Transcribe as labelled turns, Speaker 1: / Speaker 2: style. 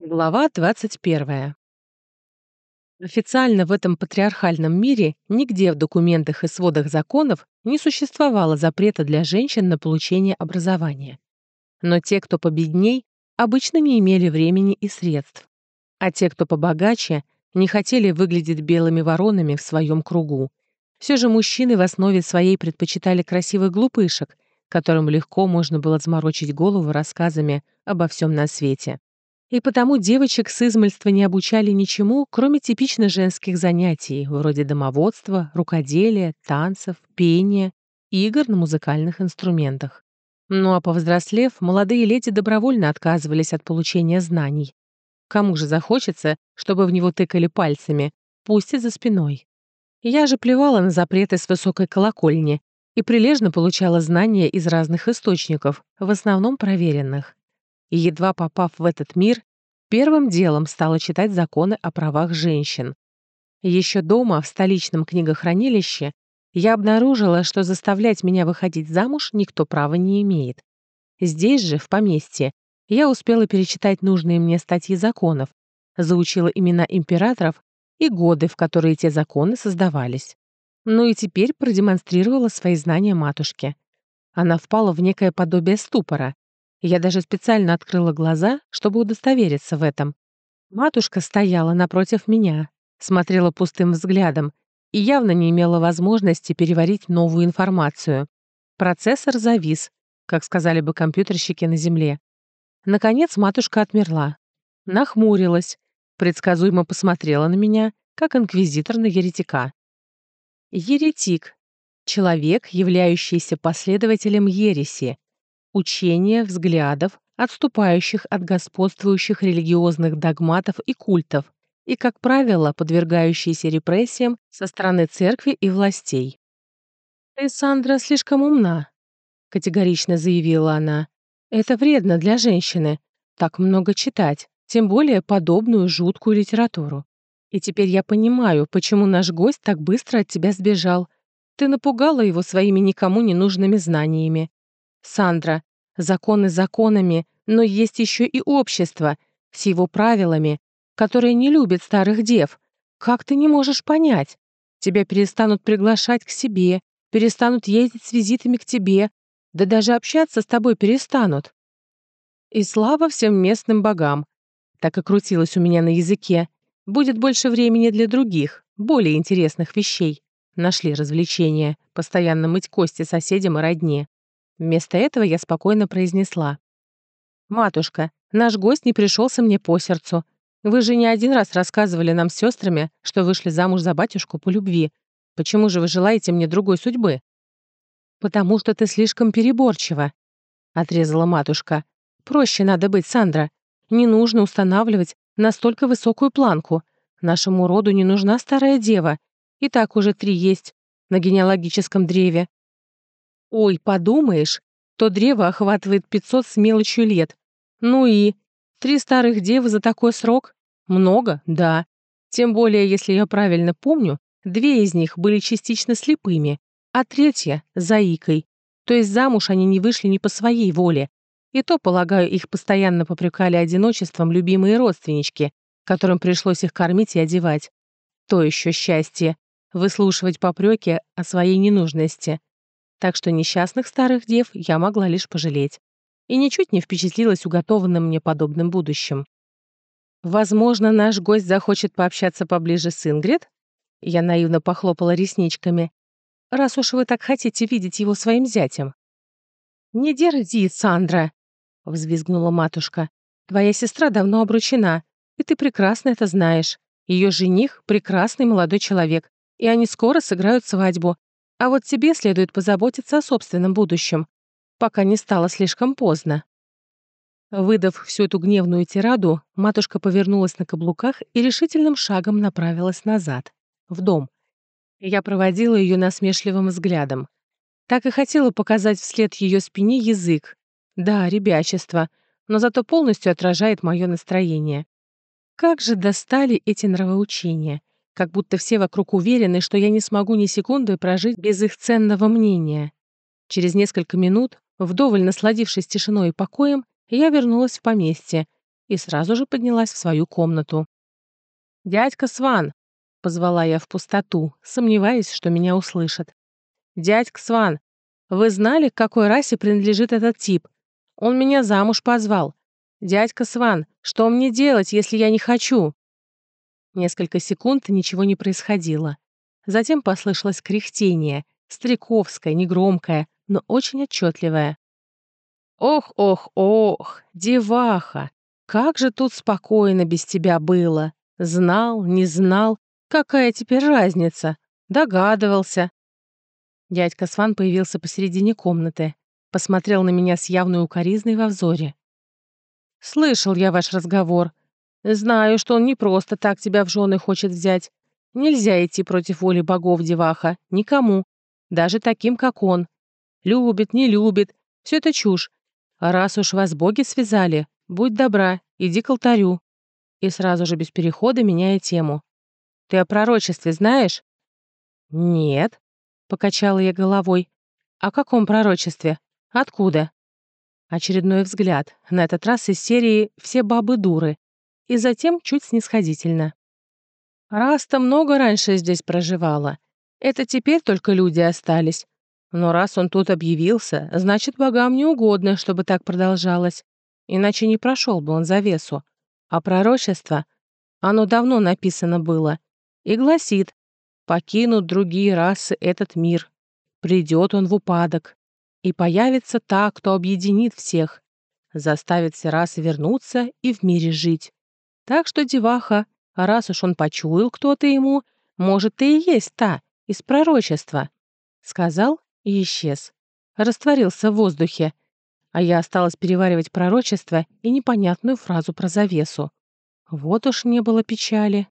Speaker 1: Глава 21. Официально в этом патриархальном мире нигде в документах и сводах законов не существовало запрета для женщин на получение образования. Но те, кто победней, обычно не имели времени и средств. А те, кто побогаче, не хотели выглядеть белыми воронами в своем кругу. Все же мужчины в основе своей предпочитали красивых глупышек, которым легко можно было заморочить голову рассказами обо всем на свете и потому девочек с измольства не обучали ничему, кроме типично женских занятий, вроде домоводства, рукоделия, танцев, пения, игр на музыкальных инструментах. Ну а повзрослев, молодые леди добровольно отказывались от получения знаний. Кому же захочется, чтобы в него тыкали пальцами, пусть и за спиной. Я же плевала на запреты с высокой колокольни и прилежно получала знания из разных источников, в основном проверенных и, едва попав в этот мир, первым делом стала читать законы о правах женщин. Еще дома, в столичном книгохранилище, я обнаружила, что заставлять меня выходить замуж никто права не имеет. Здесь же, в поместье, я успела перечитать нужные мне статьи законов, заучила имена императоров и годы, в которые те законы создавались. Ну и теперь продемонстрировала свои знания матушке. Она впала в некое подобие ступора, я даже специально открыла глаза, чтобы удостовериться в этом. Матушка стояла напротив меня, смотрела пустым взглядом и явно не имела возможности переварить новую информацию. Процессор завис, как сказали бы компьютерщики на Земле. Наконец матушка отмерла. Нахмурилась, предсказуемо посмотрела на меня, как инквизитор на еретика. Еретик — человек, являющийся последователем ереси, учения, взглядов, отступающих от господствующих религиозных догматов и культов, и, как правило, подвергающиеся репрессиям со стороны церкви и властей. «Ты, Сандра, слишком умна», — категорично заявила она. «Это вредно для женщины, так много читать, тем более подобную жуткую литературу. И теперь я понимаю, почему наш гость так быстро от тебя сбежал. Ты напугала его своими никому не нужными знаниями. Сандра, законы законами, но есть еще и общество с его правилами, которое не любит старых дев. Как ты не можешь понять? Тебя перестанут приглашать к себе, перестанут ездить с визитами к тебе, да даже общаться с тобой перестанут. И слава всем местным богам. Так и крутилось у меня на языке. Будет больше времени для других, более интересных вещей. Нашли развлечения, постоянно мыть кости соседям и родне. Вместо этого я спокойно произнесла. «Матушка, наш гость не пришелся мне по сердцу. Вы же не один раз рассказывали нам с сестрами, что вышли замуж за батюшку по любви. Почему же вы желаете мне другой судьбы?» «Потому что ты слишком переборчива», — отрезала матушка. «Проще надо быть, Сандра. Не нужно устанавливать настолько высокую планку. Нашему роду не нужна старая дева. И так уже три есть на генеалогическом древе. Ой, подумаешь, то древо охватывает 500 с мелочью лет. Ну и? Три старых девы за такой срок? Много, да. Тем более, если я правильно помню, две из них были частично слепыми, а третья — заикой. То есть замуж они не вышли не по своей воле. И то, полагаю, их постоянно попрекали одиночеством любимые родственнички, которым пришлось их кормить и одевать. То еще счастье — выслушивать попреки о своей ненужности так что несчастных старых дев я могла лишь пожалеть. И ничуть не впечатлилась уготованным мне подобным будущим. «Возможно, наш гость захочет пообщаться поближе с Ингрид?» Я наивно похлопала ресничками. «Раз уж вы так хотите видеть его своим зятем». «Не дерзи, Сандра!» — взвизгнула матушка. «Твоя сестра давно обручена, и ты прекрасно это знаешь. Ее жених — прекрасный молодой человек, и они скоро сыграют свадьбу, а вот тебе следует позаботиться о собственном будущем, пока не стало слишком поздно». Выдав всю эту гневную тираду, матушка повернулась на каблуках и решительным шагом направилась назад, в дом. Я проводила ее насмешливым взглядом. Так и хотела показать вслед ее спине язык. Да, ребячество, но зато полностью отражает мое настроение. Как же достали эти нравоучения как будто все вокруг уверены, что я не смогу ни секунды прожить без их ценного мнения. Через несколько минут, вдоволь насладившись тишиной и покоем, я вернулась в поместье, и сразу же поднялась в свою комнату. «Дядька Сван!» — позвала я в пустоту, сомневаясь, что меня услышат. «Дядька Сван, вы знали, к какой расе принадлежит этот тип? Он меня замуж позвал. Дядька Сван, что мне делать, если я не хочу?» Несколько секунд ничего не происходило. Затем послышалось кряхтение, стариковское, негромкое, но очень отчетливое. «Ох, ох, ох, деваха, как же тут спокойно без тебя было! Знал, не знал, какая теперь разница? Догадывался!» Дядька Сван появился посередине комнаты, посмотрел на меня с явной укоризной во взоре. «Слышал я ваш разговор. Знаю, что он не просто так тебя в жены хочет взять. Нельзя идти против воли богов, деваха, никому, даже таким, как он. Любит, не любит, все это чушь. А раз уж вас боги связали, будь добра, иди к алтарю. И сразу же без перехода меняя тему. Ты о пророчестве знаешь? Нет, покачала я головой. О каком пророчестве? Откуда? Очередной взгляд, на этот раз из серии «Все бабы дуры», и затем чуть снисходительно. Раста много раньше здесь проживала. Это теперь только люди остались. Но раз он тут объявился, значит, богам не угодно, чтобы так продолжалось. Иначе не прошел бы он завесу. А пророчество, оно давно написано было, и гласит, покинут другие расы этот мир. Придет он в упадок. И появится та, кто объединит всех, заставит все расы вернуться и в мире жить. Так что, деваха, раз уж он почуял кто-то ему, может, ты и есть та, из пророчества. Сказал и исчез. Растворился в воздухе. А я осталась переваривать пророчество и непонятную фразу про завесу. Вот уж не было печали.